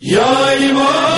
یا ایمان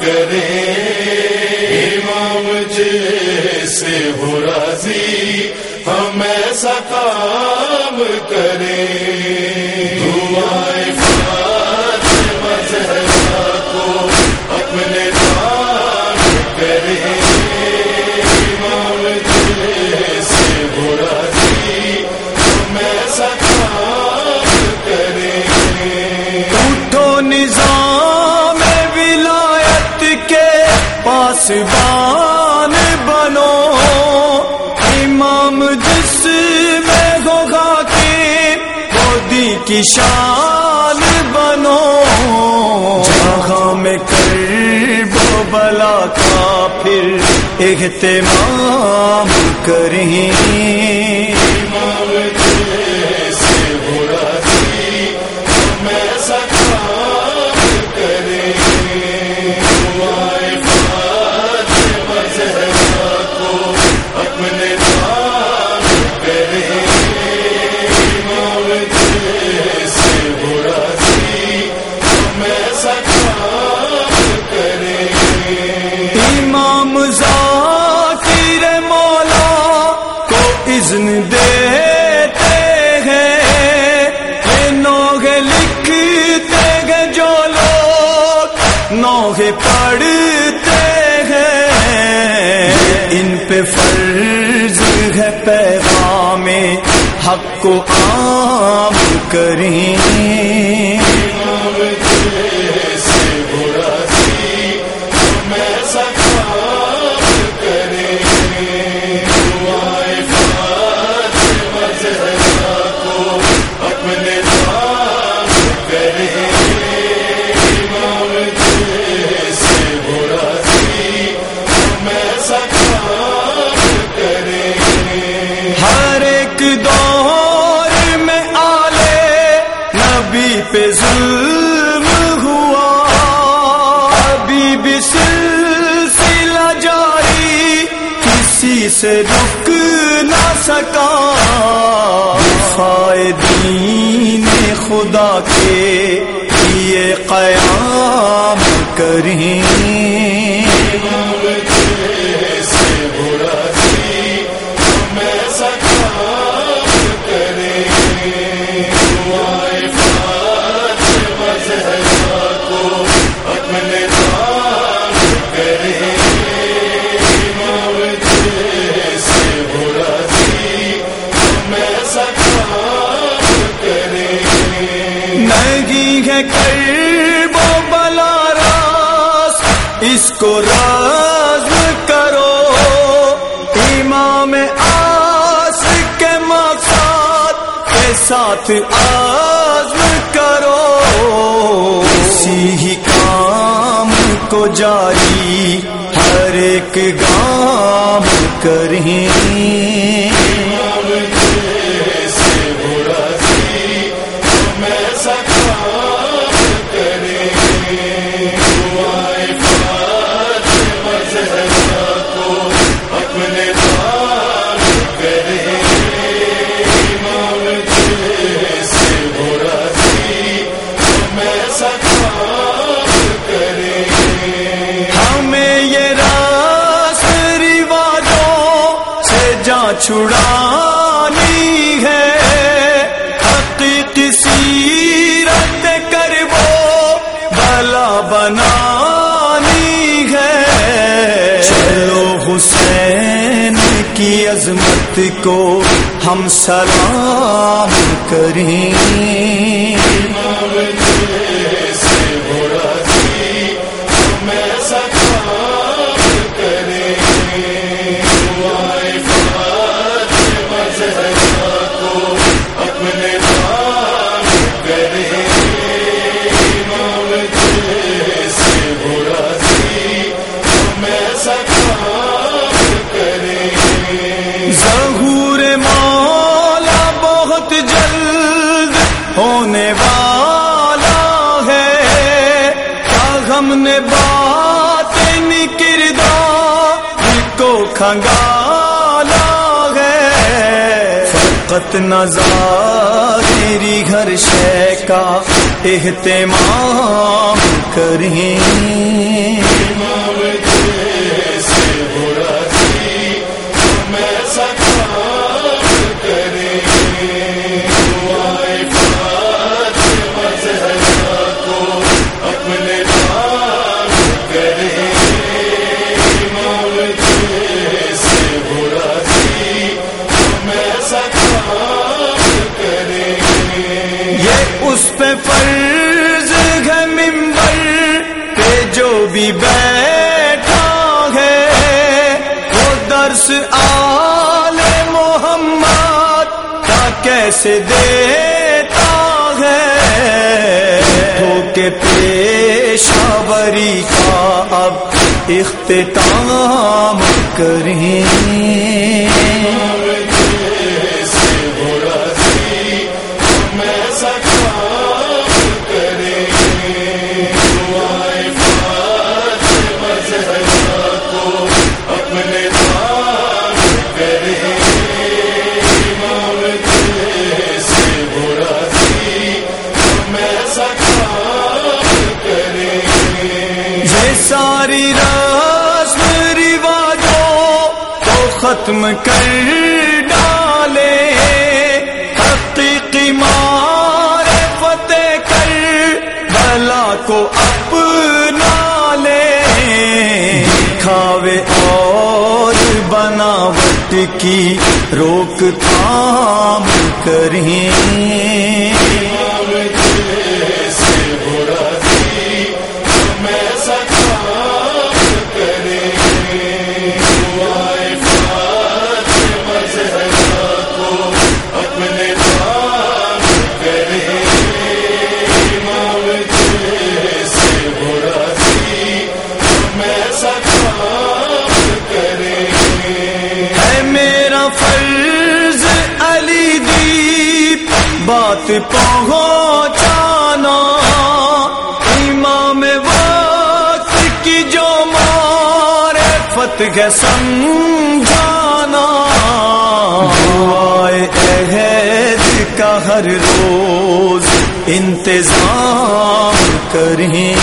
کریں امام جیسے ہو راضی، ہم ایسا کام کریں دعائیں فاطمہ کو اپنے کام کریں پاسبان بنو۔ امام جس میں ہوگا کہ گودی کی شان بنو۔ جہاں میں کر بلا کا پھر اہتمام کریں۔ اذن دیتے ہیں یہ نوگے لکھتے ہیں جو لوگ نوگے پڑھتے ہیں۔ ان پہ فرض ہے پیغام حق کو عام کریں۔ سے رک نہ سکا۔ فائدین خدا کے لیے قیام کریں۔ امام جیسے میں سکا نہیں وہ بلا راس اس کو راز کرو۔ امام آس کے مقصد کے ساتھ آزم کرو۔ اسی ہی کام کو جاری ہر ایک گام کریں۔ چھڑانی ہے، حقیقی سیرت کر وہ بلا بنانی ہے۔ چلو حسین کی عظمت کو ہم سلام کریں۔ کھنگالا ہے فقط نظار تیری گھر شے کا اہتمام کریں۔ فرض ہے ممبر پہ جو بھی بیٹھا ہے، وہ درس آل محمد کا کیسے دیتا ہے؟ ہو کے پیشاوری کا اب اختتام کریں۔ ساری رسم رواجوں کو ختم کر ڈالے، حقیقی مار فتح کر بلا کو اپنا لے کھاوے اور بناوٹ کی روک تھام کریں۔ مارے ہے سمجھانا دعائے عہد کا ہر روز انتظام کریں۔